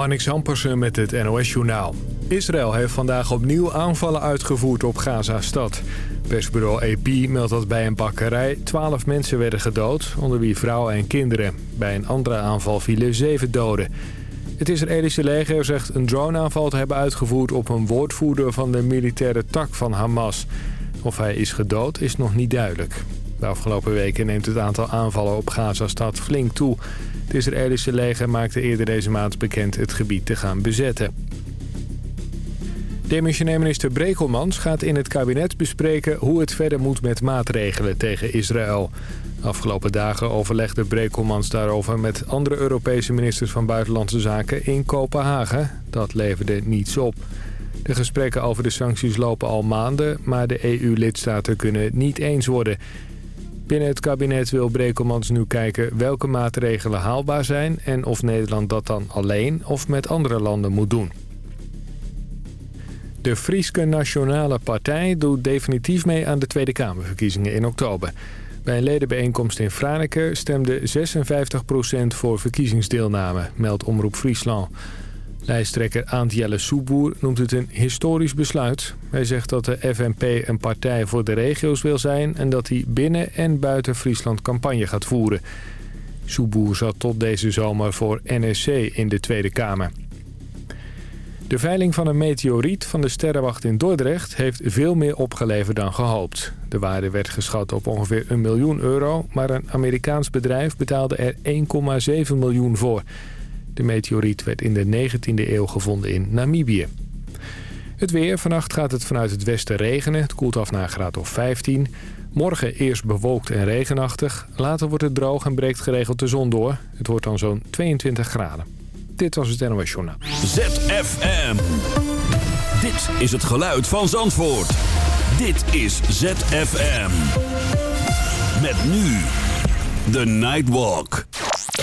Marnix Ampersen met het NOS-journaal. Israël heeft vandaag opnieuw aanvallen uitgevoerd op Gaza-stad. Persbureau AP meldt dat bij een bakkerij 12 mensen werden gedood... onder wie vrouwen en kinderen. Bij een andere aanval vielen 7 doden. Het Israëlische leger zegt een droneaanval te hebben uitgevoerd... op een woordvoerder van de militaire tak van Hamas. Of hij is gedood is nog niet duidelijk. De afgelopen weken neemt het aantal aanvallen op Gaza-stad flink toe... Het Israëlische leger maakte eerder deze maand bekend het gebied te gaan bezetten. Demissionair minister Brekelmans gaat in het kabinet bespreken hoe het verder moet met maatregelen tegen Israël. Afgelopen dagen overlegde Brekelmans daarover met andere Europese ministers van Buitenlandse Zaken in Kopenhagen. Dat leverde niets op. De gesprekken over de sancties lopen al maanden, maar de EU-lidstaten kunnen niet eens worden. Binnen het kabinet wil Brekelmans nu kijken welke maatregelen haalbaar zijn... en of Nederland dat dan alleen of met andere landen moet doen. De Frieske Nationale Partij doet definitief mee aan de Tweede Kamerverkiezingen in oktober. Bij een ledenbijeenkomst in Franeker stemde 56% voor verkiezingsdeelname, meldt Omroep Friesland. Lijsttrekker Aantjelle Soeboer noemt het een historisch besluit. Hij zegt dat de FNP een partij voor de regio's wil zijn... en dat hij binnen en buiten Friesland campagne gaat voeren. Soeboer zat tot deze zomer voor NSC in de Tweede Kamer. De veiling van een meteoriet van de sterrenwacht in Dordrecht... heeft veel meer opgeleverd dan gehoopt. De waarde werd geschat op ongeveer een miljoen euro... maar een Amerikaans bedrijf betaalde er 1,7 miljoen voor... De meteoriet werd in de 19e eeuw gevonden in Namibië. Het weer. Vannacht gaat het vanuit het westen regenen. Het koelt af naar graad of 15. Morgen eerst bewolkt en regenachtig. Later wordt het droog en breekt geregeld de zon door. Het wordt dan zo'n 22 graden. Dit was het NOS Journaal. ZFM. Dit is het geluid van Zandvoort. Dit is ZFM. Met nu de Nightwalk.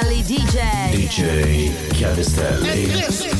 Cavistelli DJ. DJ Cavistelli.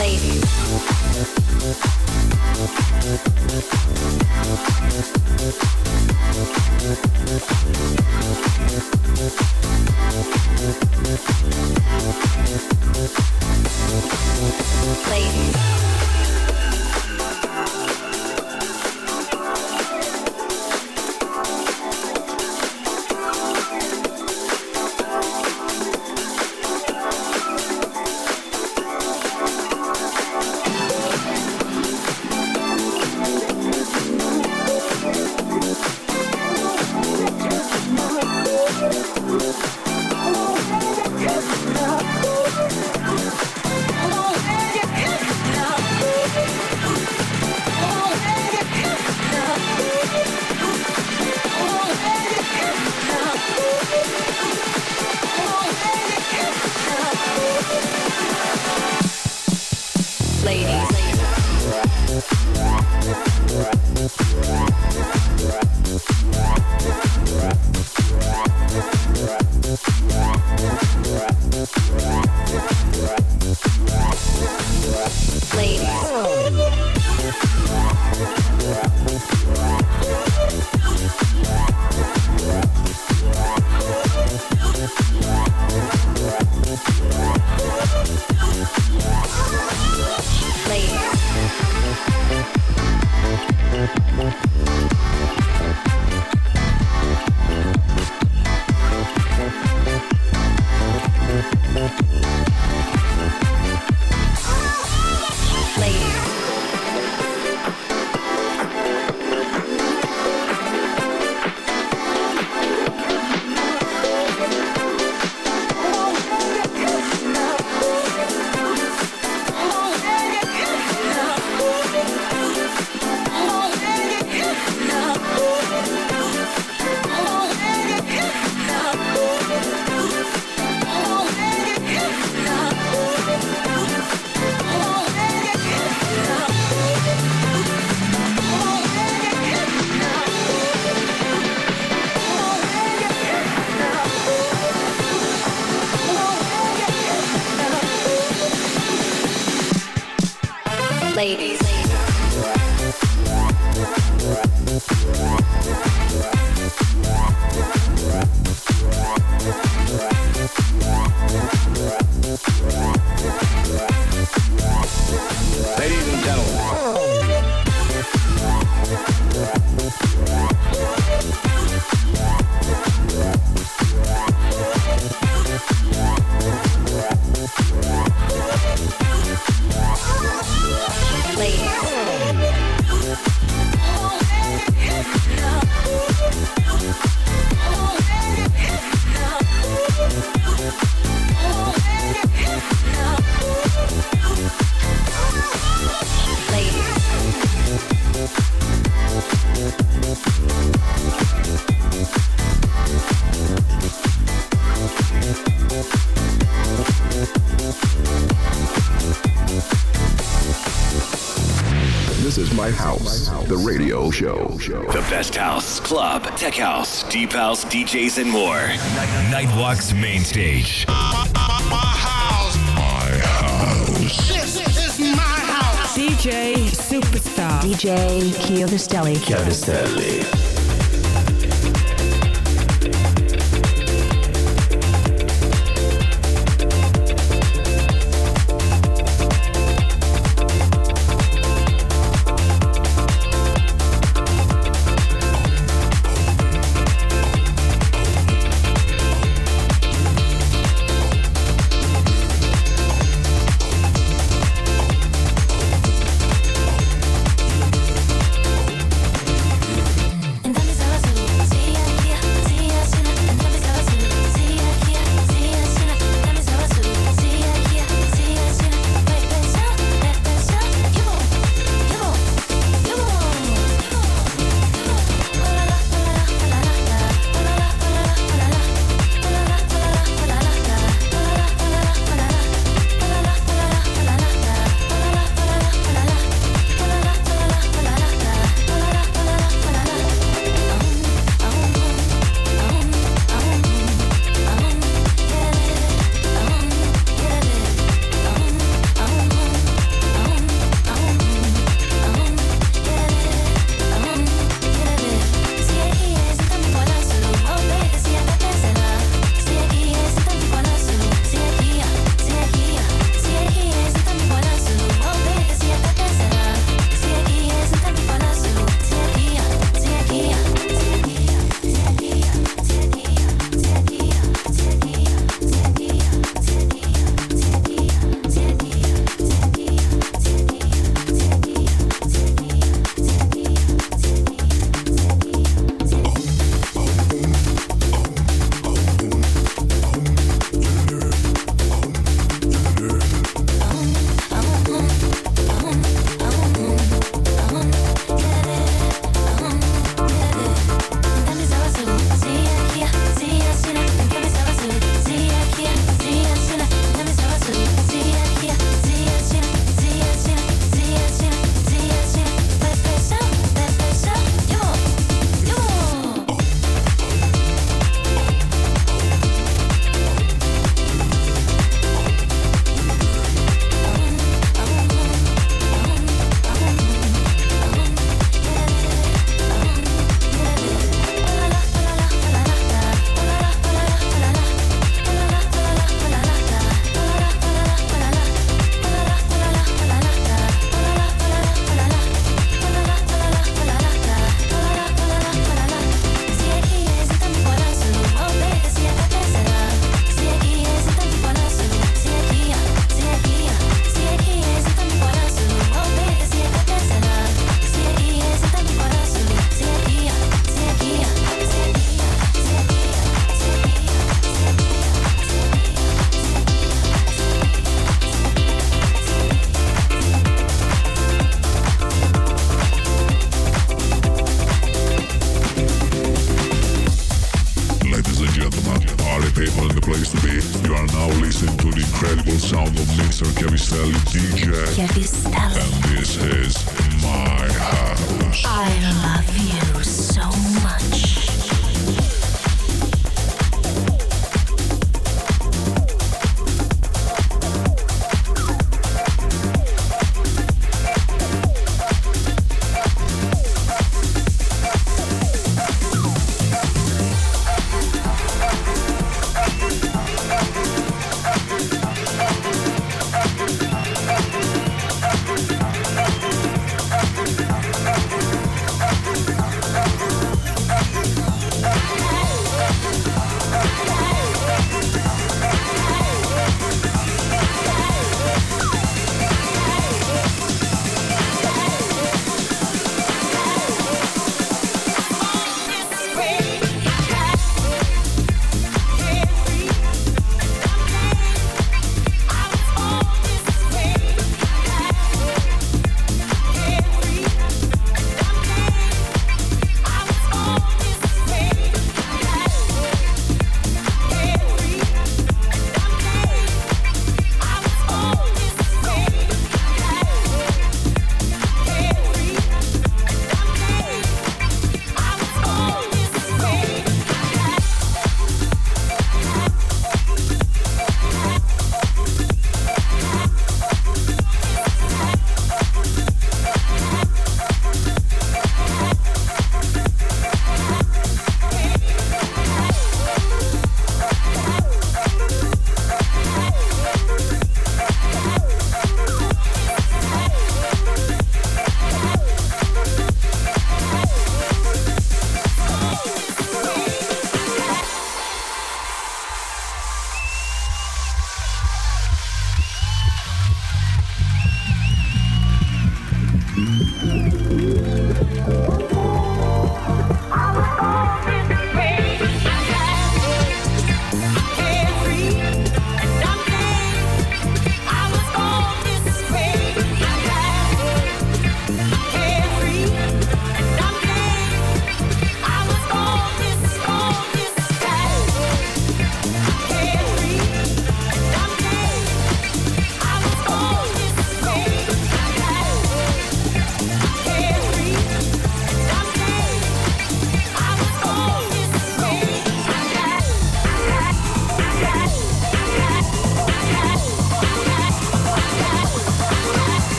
Ladies. Radio show. The best house, club, tech house, deep house, DJs, and more. Nightwalk's main stage. This is my house. DJ Superstar. DJ Chiovistelli. Chiavistelli.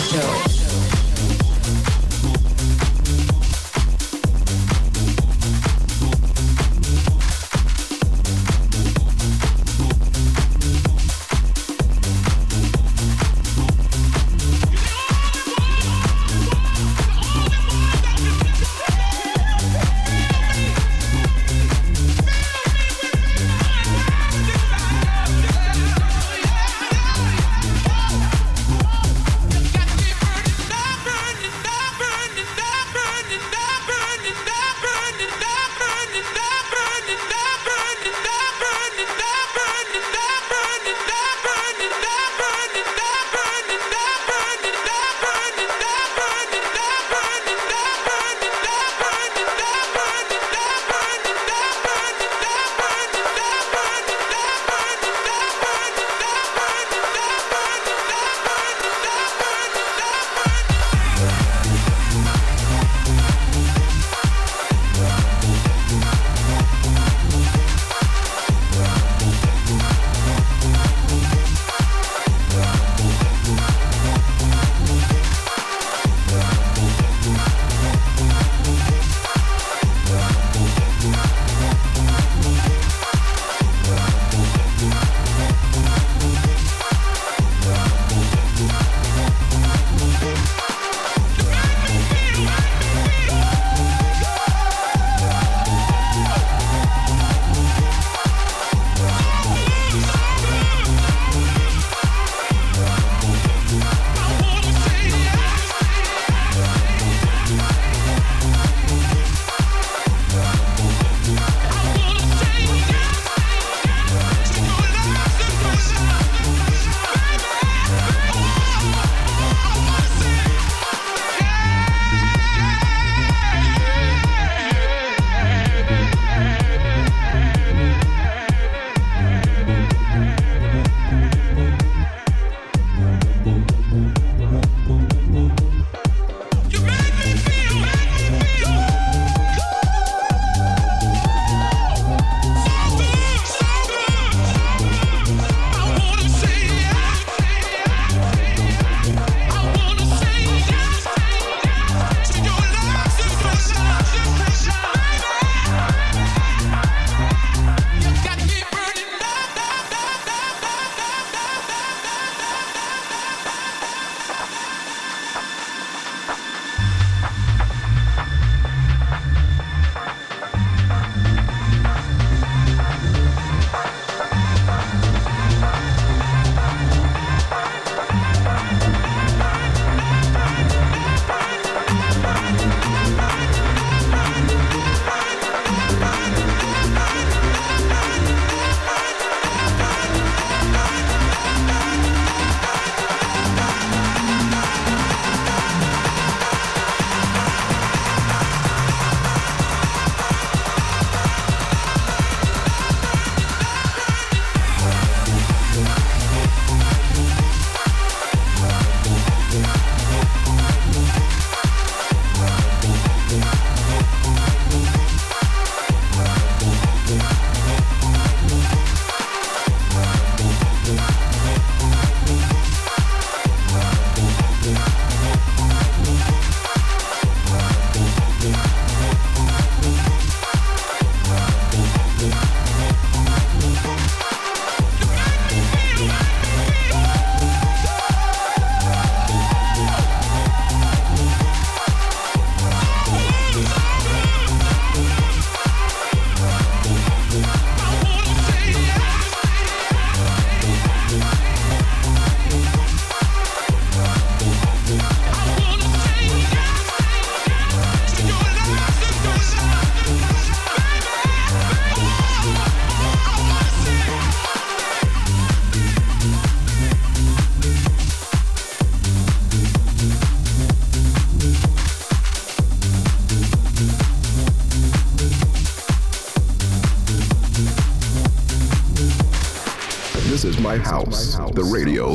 Show.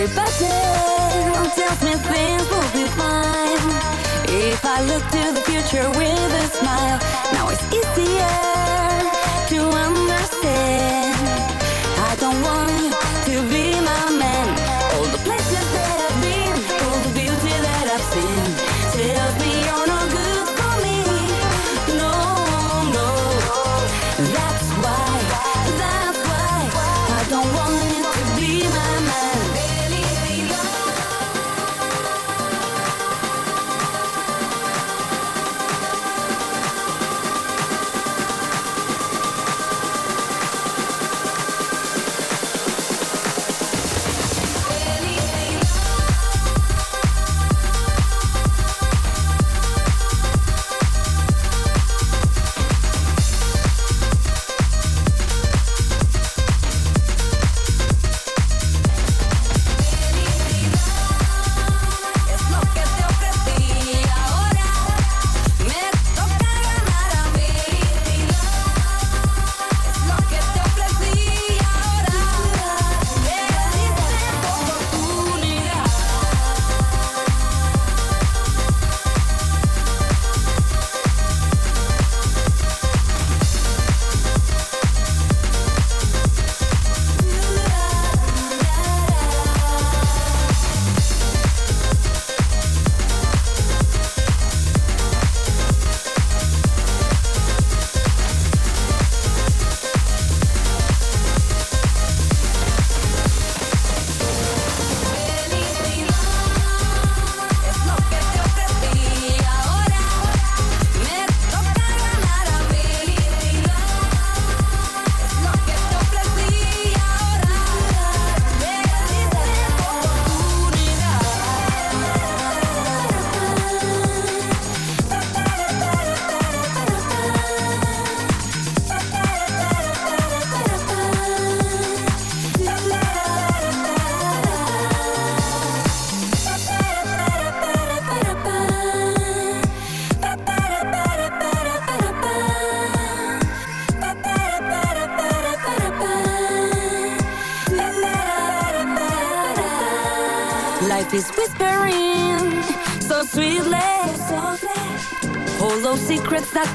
Everybody tells me things will be fine if I look to the future with a smile. Now it's easier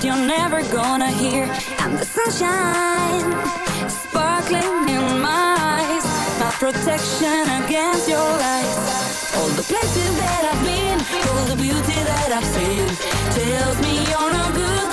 you're never gonna hear. And the sunshine sparkling in my eyes. My protection against your lies. All the places that I've been, all the beauty that I've seen. Tells me you're no good